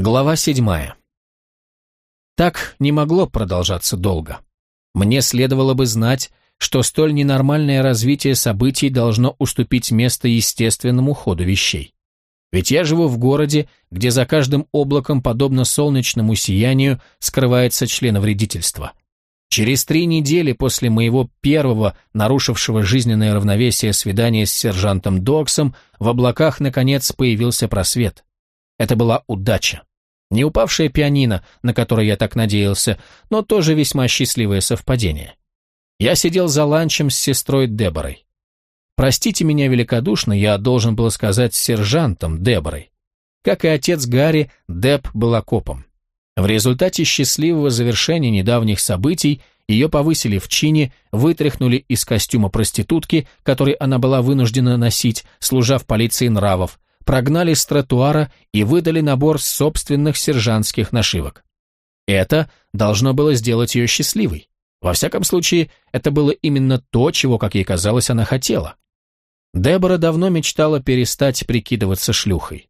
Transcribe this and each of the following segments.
Глава седьмая. Так не могло продолжаться долго. Мне следовало бы знать, что столь ненормальное развитие событий должно уступить место естественному ходу вещей. Ведь я живу в городе, где за каждым облаком, подобно солнечному сиянию, скрывается членовредительство. Через три недели после моего первого, нарушившего жизненное равновесие свидания с сержантом Доксом, в облаках, наконец, появился просвет. Это была удача. Не упавшая пианино, на которое я так надеялся, но тоже весьма счастливое совпадение. Я сидел за ланчем с сестрой Деборой. Простите меня великодушно, я должен был сказать сержантом Деборой. Как и отец Гарри, Деб была копом. В результате счастливого завершения недавних событий ее повысили в чине, вытряхнули из костюма проститутки, который она была вынуждена носить, служа в полиции нравов, прогнали с тротуара и выдали набор собственных сержантских нашивок. Это должно было сделать ее счастливой. Во всяком случае, это было именно то, чего, как ей казалось, она хотела. Дебора давно мечтала перестать прикидываться шлюхой.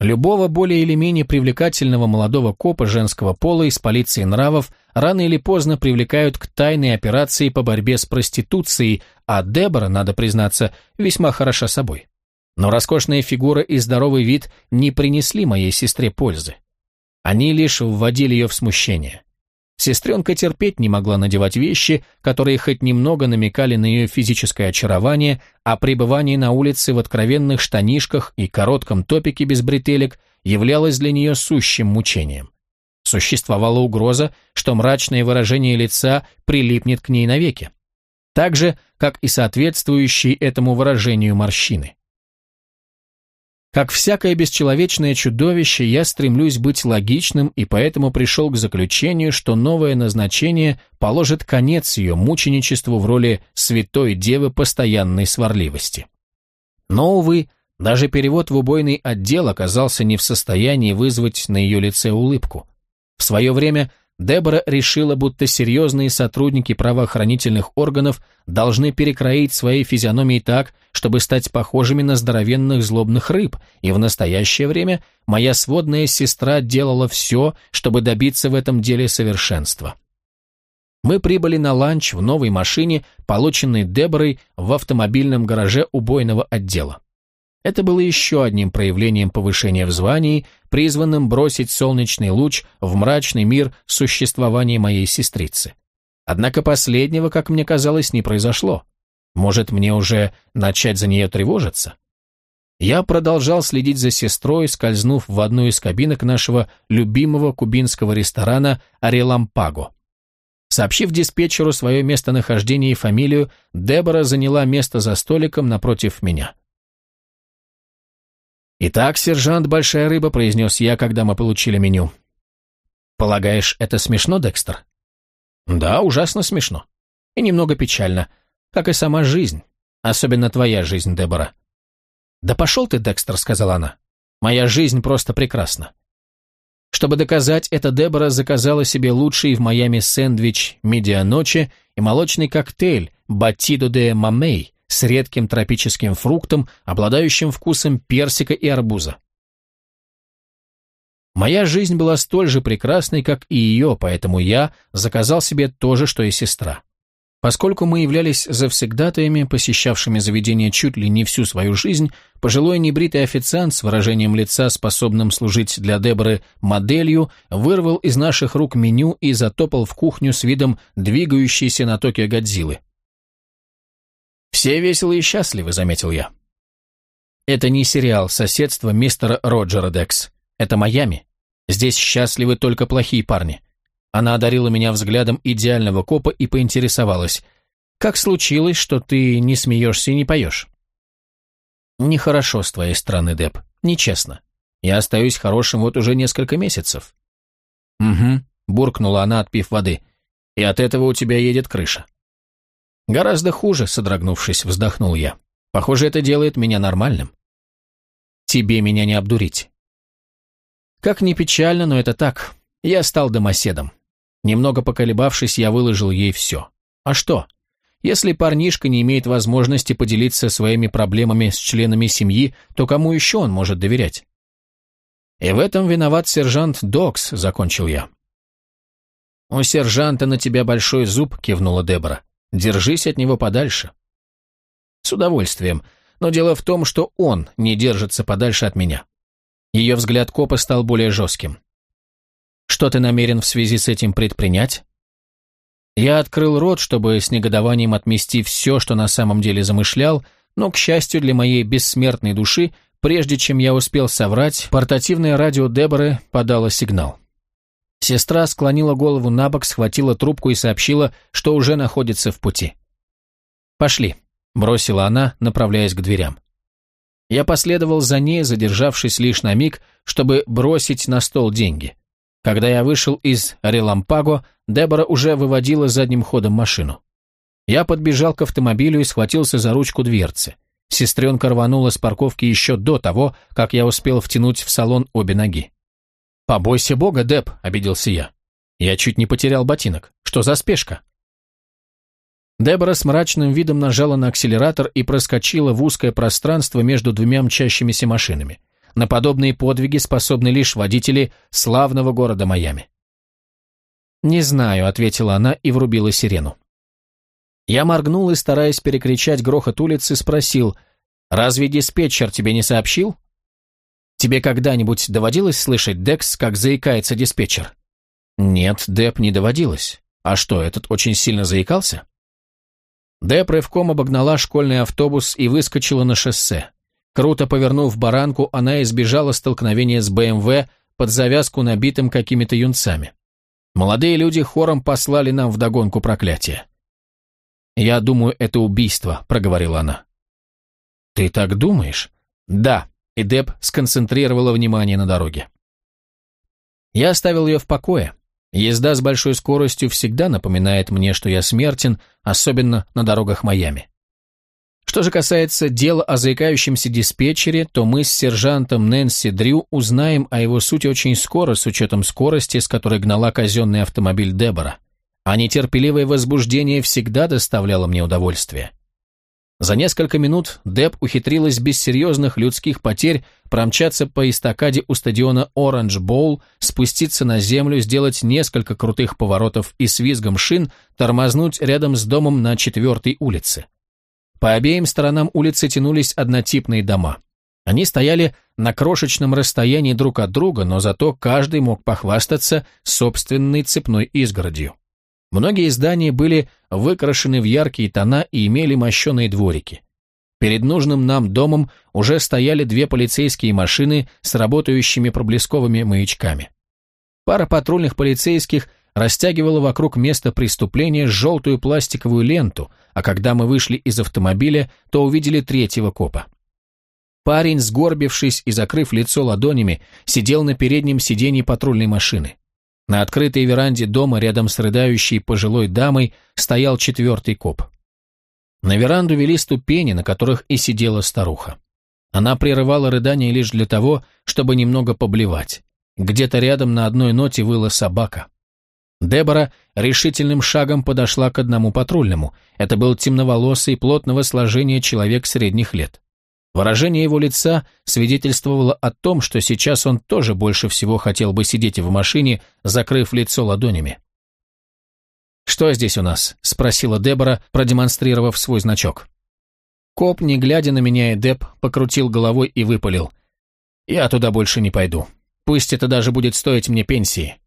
Любого более или менее привлекательного молодого копа женского пола из полиции нравов рано или поздно привлекают к тайной операции по борьбе с проституцией, а Дебора, надо признаться, весьма хороша собой. Но роскошная фигура и здоровый вид не принесли моей сестре пользы. Они лишь вводили ее в смущение. Сестренка терпеть не могла надевать вещи, которые хоть немного намекали на ее физическое очарование, а пребывание на улице в откровенных штанишках и коротком топике без бретелек являлось для нее сущим мучением. Существовала угроза, что мрачное выражение лица прилипнет к ней навеки. Так же, как и соответствующие этому выражению морщины. Как всякое бесчеловечное чудовище, я стремлюсь быть логичным и поэтому пришел к заключению, что новое назначение положит конец ее мученичеству в роли святой девы постоянной сварливости. Но, увы, даже перевод в убойный отдел оказался не в состоянии вызвать на ее лице улыбку. В свое время Дебора решила, будто серьезные сотрудники правоохранительных органов должны перекроить свои физиономии так, чтобы стать похожими на здоровенных злобных рыб, и в настоящее время моя сводная сестра делала все, чтобы добиться в этом деле совершенства. Мы прибыли на ланч в новой машине, полученной Деборой в автомобильном гараже убойного отдела. Это было еще одним проявлением повышения в звании, призванным бросить солнечный луч в мрачный мир существования моей сестрицы. Однако последнего, как мне казалось, не произошло. Может, мне уже начать за нее тревожиться? Я продолжал следить за сестрой, скользнув в одну из кабинок нашего любимого кубинского ресторана «Арелампаго». Сообщив диспетчеру свое местонахождение и фамилию, Дебора заняла место за столиком напротив меня. «Итак, сержант Большая Рыба», — произнес я, когда мы получили меню. «Полагаешь, это смешно, Декстер?» «Да, ужасно смешно. И немного печально, как и сама жизнь, особенно твоя жизнь, Дебора». «Да пошел ты, Декстер», — сказала она. «Моя жизнь просто прекрасна». Чтобы доказать это, Дебора заказала себе лучший в Майами сэндвич «Медианочи» и молочный коктейль «Батидо де Мамей», с редким тропическим фруктом, обладающим вкусом персика и арбуза. Моя жизнь была столь же прекрасной, как и ее, поэтому я заказал себе то же, что и сестра. Поскольку мы являлись завсегдатаями, посещавшими заведение чуть ли не всю свою жизнь, пожилой небритый официант с выражением лица, способным служить для Деборы моделью, вырвал из наших рук меню и затопал в кухню с видом двигающейся на токе Годзиллы. «Все веселы и счастливы», — заметил я. «Это не сериал «Соседство» мистера Роджера Декс. Это Майами. Здесь счастливы только плохие парни». Она одарила меня взглядом идеального копа и поинтересовалась. «Как случилось, что ты не смеешься и не поешь?» «Нехорошо с твоей стороны, Деп. Нечестно. Я остаюсь хорошим вот уже несколько месяцев». «Угу», — буркнула она, отпив воды. «И от этого у тебя едет крыша». Гораздо хуже, содрогнувшись, вздохнул я. Похоже, это делает меня нормальным. Тебе меня не обдурить. Как ни печально, но это так. Я стал домоседом. Немного поколебавшись, я выложил ей все. А что? Если парнишка не имеет возможности поделиться своими проблемами с членами семьи, то кому еще он может доверять? И в этом виноват сержант Докс, закончил я. «У сержанта на тебя большой зуб», — кивнула Дебора. «Держись от него подальше». «С удовольствием. Но дело в том, что он не держится подальше от меня». Ее взгляд копа стал более жестким. «Что ты намерен в связи с этим предпринять?» Я открыл рот, чтобы с негодованием отмести все, что на самом деле замышлял, но, к счастью для моей бессмертной души, прежде чем я успел соврать, портативное радио Деборы подало сигнал. Сестра склонила голову на бок, схватила трубку и сообщила, что уже находится в пути. «Пошли», — бросила она, направляясь к дверям. Я последовал за ней, задержавшись лишь на миг, чтобы бросить на стол деньги. Когда я вышел из Релампаго, Дебора уже выводила задним ходом машину. Я подбежал к автомобилю и схватился за ручку дверцы. Сестренка рванула с парковки еще до того, как я успел втянуть в салон обе ноги. «Побойся бога, Деп», — обиделся я. «Я чуть не потерял ботинок. Что за спешка?» Дебора с мрачным видом нажала на акселератор и проскочила в узкое пространство между двумя мчащимися машинами. На подобные подвиги способны лишь водители славного города Майами. «Не знаю», — ответила она и врубила сирену. Я моргнул и, стараясь перекричать грохот улицы, спросил, «Разве диспетчер тебе не сообщил?» Тебе когда-нибудь доводилось слышать, Декс, как заикается диспетчер? Нет, Деп не доводилось. А что, этот очень сильно заикался? Деп рывком обогнала школьный автобус и выскочила на шоссе. Круто повернув баранку, она избежала столкновения с БМВ под завязку, набитым какими-то юнцами. Молодые люди хором послали нам вдогонку проклятие. «Я думаю, это убийство», — проговорила она. «Ты так думаешь?» «Да», и Деб сконцентрировала внимание на дороге. Я оставил ее в покое. Езда с большой скоростью всегда напоминает мне, что я смертен, особенно на дорогах Майами. Что же касается дела о заикающемся диспетчере, то мы с сержантом Нэнси Дрю узнаем о его сути очень скоро, с учетом скорости, с которой гнала казенный автомобиль Дебора. А нетерпеливое возбуждение всегда доставляло мне удовольствие. За несколько минут Деб ухитрилась без серьезных людских потерь промчаться по эстакаде у стадиона Оранж Боул, спуститься на землю, сделать несколько крутых поворотов и с визгом шин тормознуть рядом с домом на четвертой улице. По обеим сторонам улицы тянулись однотипные дома. Они стояли на крошечном расстоянии друг от друга, но зато каждый мог похвастаться собственной цепной изгородью. Многие здания были выкрашены в яркие тона и имели мощеные дворики. Перед нужным нам домом уже стояли две полицейские машины с работающими проблесковыми маячками. Пара патрульных полицейских растягивала вокруг места преступления желтую пластиковую ленту, а когда мы вышли из автомобиля, то увидели третьего копа. Парень, сгорбившись и закрыв лицо ладонями, сидел на переднем сиденье патрульной машины. На открытой веранде дома рядом с рыдающей пожилой дамой стоял четвертый коп. На веранду вели ступени, на которых и сидела старуха. Она прерывала рыдание лишь для того, чтобы немного поблевать. Где-то рядом на одной ноте выла собака. Дебора решительным шагом подошла к одному патрульному. Это был темноволосый, плотного сложения человек средних лет. Выражение его лица свидетельствовало о том, что сейчас он тоже больше всего хотел бы сидеть в машине, закрыв лицо ладонями. «Что здесь у нас?» – спросила Дебора, продемонстрировав свой значок. Коп, не глядя на меня и Деб, покрутил головой и выпалил. «Я туда больше не пойду. Пусть это даже будет стоить мне пенсии.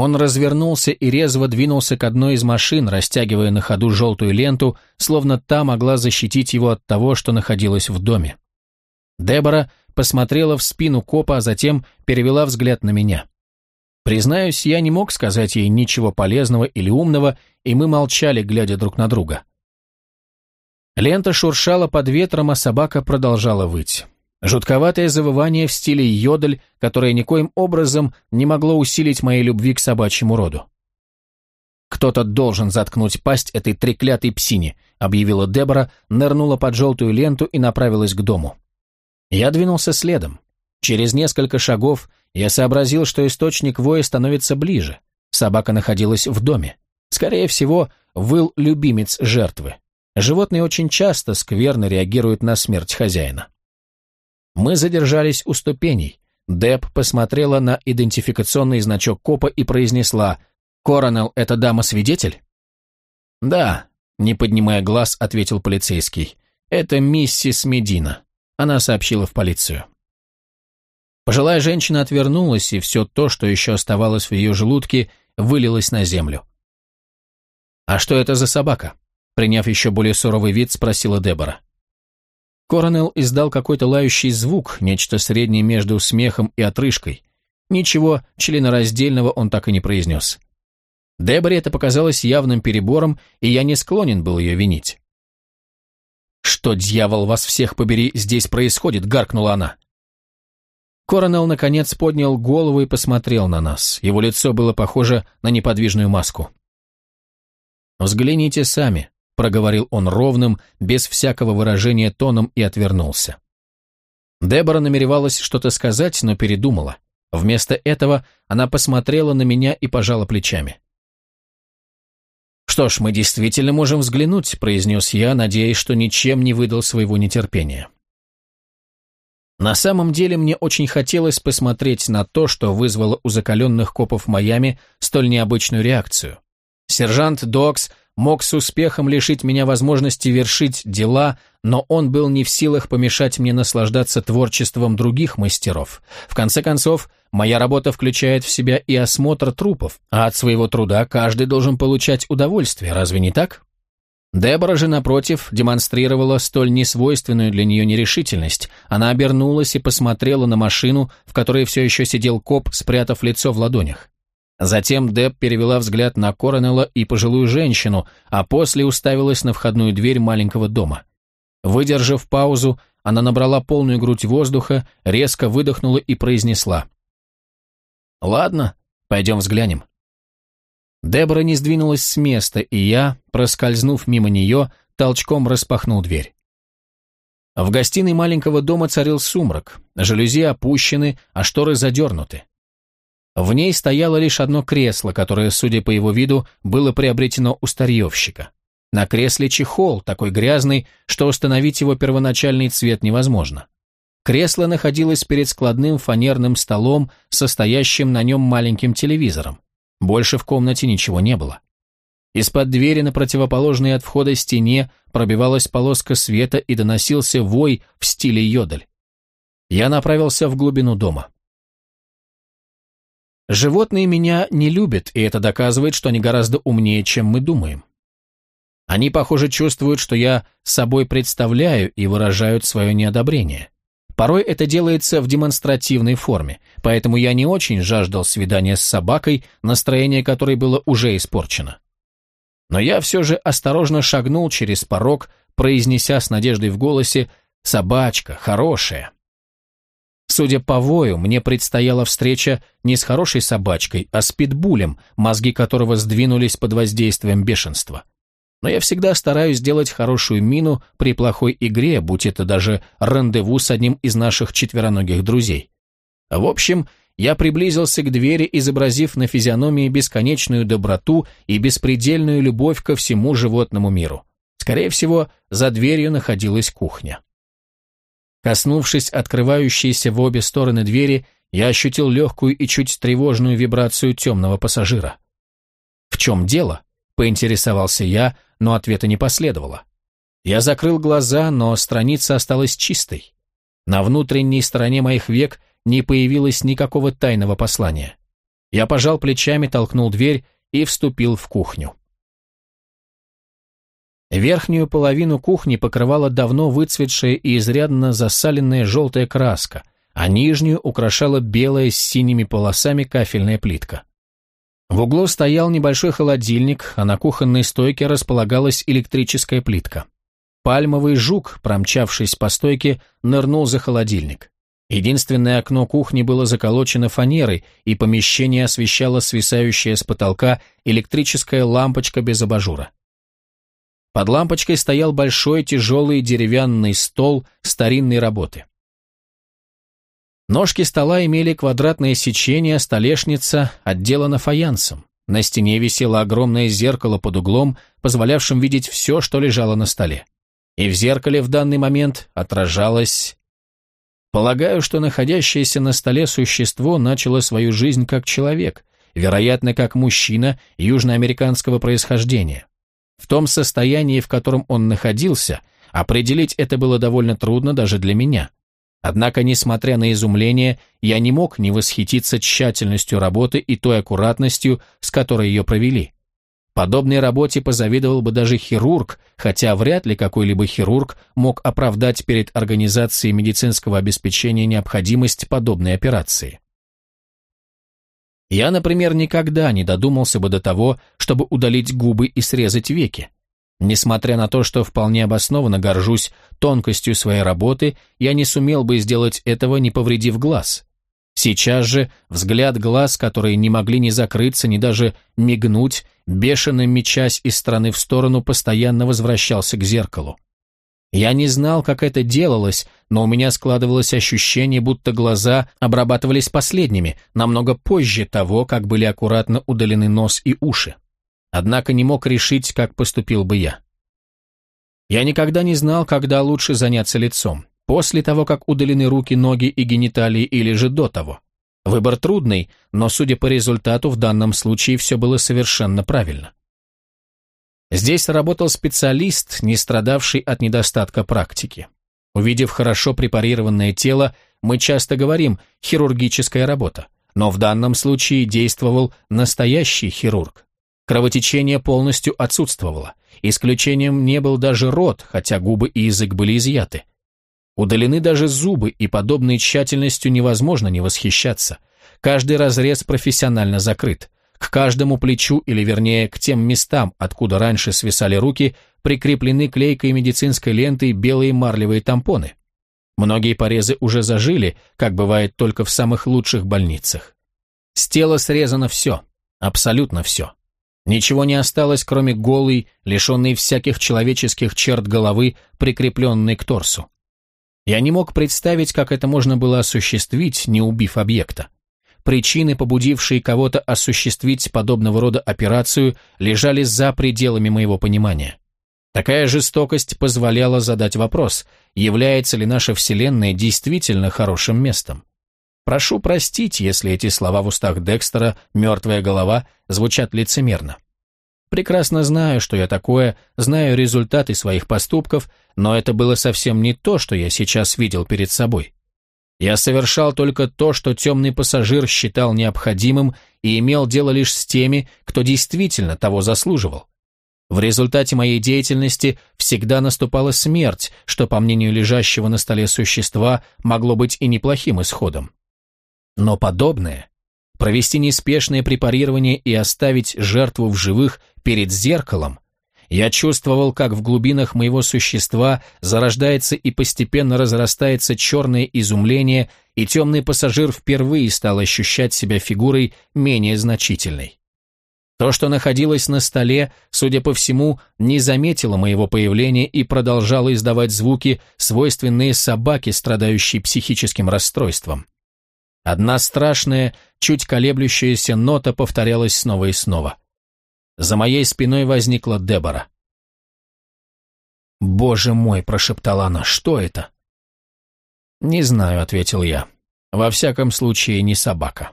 Он развернулся и резво двинулся к одной из машин, растягивая на ходу желтую ленту, словно та могла защитить его от того, что находилось в доме. Дебора посмотрела в спину копа, а затем перевела взгляд на меня. Признаюсь, я не мог сказать ей ничего полезного или умного, и мы молчали, глядя друг на друга. Лента шуршала под ветром, а собака продолжала выть. Жутковатое завывание в стиле йодль, которое никоим образом не могло усилить моей любви к собачьему роду. «Кто-то должен заткнуть пасть этой треклятой псине», объявила Дебора, нырнула под желтую ленту и направилась к дому. Я двинулся следом. Через несколько шагов я сообразил, что источник воя становится ближе. Собака находилась в доме. Скорее всего, выл любимец жертвы. Животные очень часто скверно реагируют на смерть хозяина. Мы задержались у ступеней. Деб посмотрела на идентификационный значок копа и произнесла «Коронел, это дама-свидетель?» «Да», — не поднимая глаз, ответил полицейский. «Это миссис Медина». Она сообщила в полицию. Пожилая женщина отвернулась, и все то, что еще оставалось в ее желудке, вылилось на землю. «А что это за собака?» Приняв еще более суровый вид, спросила Дебора. Коронел издал какой-то лающий звук, нечто среднее между смехом и отрыжкой. Ничего членораздельного он так и не произнес. Деборе это показалось явным перебором, и я не склонен был ее винить. «Что, дьявол, вас всех побери, здесь происходит?» — гаркнула она. Коронел, наконец, поднял голову и посмотрел на нас. Его лицо было похоже на неподвижную маску. «Взгляните сами проговорил он ровным, без всякого выражения тоном и отвернулся. Дебора намеревалась что-то сказать, но передумала. Вместо этого она посмотрела на меня и пожала плечами. «Что ж, мы действительно можем взглянуть», — произнес я, надеясь, что ничем не выдал своего нетерпения. На самом деле мне очень хотелось посмотреть на то, что вызвало у закаленных копов Майами столь необычную реакцию. Сержант Докс мог с успехом лишить меня возможности вершить дела, но он был не в силах помешать мне наслаждаться творчеством других мастеров. В конце концов, моя работа включает в себя и осмотр трупов, а от своего труда каждый должен получать удовольствие, разве не так? Дебора же, напротив, демонстрировала столь несвойственную для нее нерешительность. Она обернулась и посмотрела на машину, в которой все еще сидел коп, спрятав лицо в ладонях. Затем Деб перевела взгляд на Коронелла и пожилую женщину, а после уставилась на входную дверь маленького дома. Выдержав паузу, она набрала полную грудь воздуха, резко выдохнула и произнесла. «Ладно, пойдем взглянем». Дебора не сдвинулась с места, и я, проскользнув мимо нее, толчком распахнул дверь. В гостиной маленького дома царил сумрак, жалюзи опущены, а шторы задернуты. В ней стояло лишь одно кресло, которое, судя по его виду, было приобретено у старьевщика. На кресле чехол, такой грязный, что установить его первоначальный цвет невозможно. Кресло находилось перед складным фанерным столом, состоящим на нем маленьким телевизором. Больше в комнате ничего не было. Из-под двери на противоположной от входа стене пробивалась полоска света и доносился вой в стиле йодель. Я направился в глубину дома. Животные меня не любят, и это доказывает, что они гораздо умнее, чем мы думаем. Они, похоже, чувствуют, что я собой представляю и выражают свое неодобрение. Порой это делается в демонстративной форме, поэтому я не очень жаждал свидания с собакой, настроение которой было уже испорчено. Но я все же осторожно шагнул через порог, произнеся с надеждой в голосе «собачка, хорошая». Судя по вою, мне предстояла встреча не с хорошей собачкой, а с питбулем, мозги которого сдвинулись под воздействием бешенства. Но я всегда стараюсь сделать хорошую мину при плохой игре, будь это даже рандеву с одним из наших четвероногих друзей. В общем, я приблизился к двери, изобразив на физиономии бесконечную доброту и беспредельную любовь ко всему животному миру. Скорее всего, за дверью находилась кухня. Коснувшись открывающейся в обе стороны двери, я ощутил легкую и чуть тревожную вибрацию темного пассажира. «В чем дело?» — поинтересовался я, но ответа не последовало. Я закрыл глаза, но страница осталась чистой. На внутренней стороне моих век не появилось никакого тайного послания. Я пожал плечами, толкнул дверь и вступил в кухню. Верхнюю половину кухни покрывала давно выцветшая и изрядно засаленная желтая краска, а нижнюю украшала белая с синими полосами кафельная плитка. В углу стоял небольшой холодильник, а на кухонной стойке располагалась электрическая плитка. Пальмовый жук, промчавшись по стойке, нырнул за холодильник. Единственное окно кухни было заколочено фанерой, и помещение освещала свисающая с потолка электрическая лампочка без абажура. Под лампочкой стоял большой тяжелый деревянный стол старинной работы. Ножки стола имели квадратное сечение, столешница отделана фаянсом. На стене висело огромное зеркало под углом, позволявшим видеть все, что лежало на столе. И в зеркале в данный момент отражалось... Полагаю, что находящееся на столе существо начало свою жизнь как человек, вероятно, как мужчина южноамериканского происхождения. В том состоянии, в котором он находился, определить это было довольно трудно даже для меня. Однако, несмотря на изумление, я не мог не восхититься тщательностью работы и той аккуратностью, с которой ее провели. Подобной работе позавидовал бы даже хирург, хотя вряд ли какой-либо хирург мог оправдать перед организацией медицинского обеспечения необходимость подобной операции. Я, например, никогда не додумался бы до того, чтобы удалить губы и срезать веки. Несмотря на то, что вполне обоснованно горжусь тонкостью своей работы, я не сумел бы сделать этого, не повредив глаз. Сейчас же взгляд глаз, которые не могли ни закрыться, ни даже мигнуть, бешено мечась из стороны в сторону, постоянно возвращался к зеркалу. Я не знал, как это делалось, но у меня складывалось ощущение, будто глаза обрабатывались последними, намного позже того, как были аккуратно удалены нос и уши. Однако не мог решить, как поступил бы я. Я никогда не знал, когда лучше заняться лицом, после того, как удалены руки, ноги и гениталии, или же до того. Выбор трудный, но, судя по результату, в данном случае все было совершенно правильно. Здесь работал специалист, не страдавший от недостатка практики. Увидев хорошо препарированное тело, мы часто говорим «хирургическая работа», но в данном случае действовал настоящий хирург. Кровотечение полностью отсутствовало. Исключением не был даже рот, хотя губы и язык были изъяты. Удалены даже зубы, и подобной тщательностью невозможно не восхищаться. Каждый разрез профессионально закрыт. К каждому плечу, или вернее, к тем местам, откуда раньше свисали руки, прикреплены клейкой медицинской лентой белые марлевые тампоны. Многие порезы уже зажили, как бывает только в самых лучших больницах. С тела срезано все, абсолютно все. Ничего не осталось, кроме голой, лишенной всяких человеческих черт головы, прикрепленной к торсу. Я не мог представить, как это можно было осуществить, не убив объекта. Причины, побудившие кого-то осуществить подобного рода операцию, лежали за пределами моего понимания. Такая жестокость позволяла задать вопрос, является ли наша Вселенная действительно хорошим местом. Прошу простить, если эти слова в устах Декстера «мертвая голова» звучат лицемерно. Прекрасно знаю, что я такое, знаю результаты своих поступков, но это было совсем не то, что я сейчас видел перед собой. Я совершал только то, что темный пассажир считал необходимым и имел дело лишь с теми, кто действительно того заслуживал. В результате моей деятельности всегда наступала смерть, что, по мнению лежащего на столе существа, могло быть и неплохим исходом. Но подобное, провести неспешное препарирование и оставить жертву в живых перед зеркалом, я чувствовал, как в глубинах моего существа зарождается и постепенно разрастается черное изумление, и темный пассажир впервые стал ощущать себя фигурой менее значительной. То, что находилось на столе, судя по всему, не заметило моего появления и продолжало издавать звуки, свойственные собаке, страдающей психическим расстройством. Одна страшная, чуть колеблющаяся нота повторялась снова и снова. За моей спиной возникла Дебора. «Боже мой!» – прошептала она. «Что это?» «Не знаю», – ответил я. «Во всяком случае, не собака».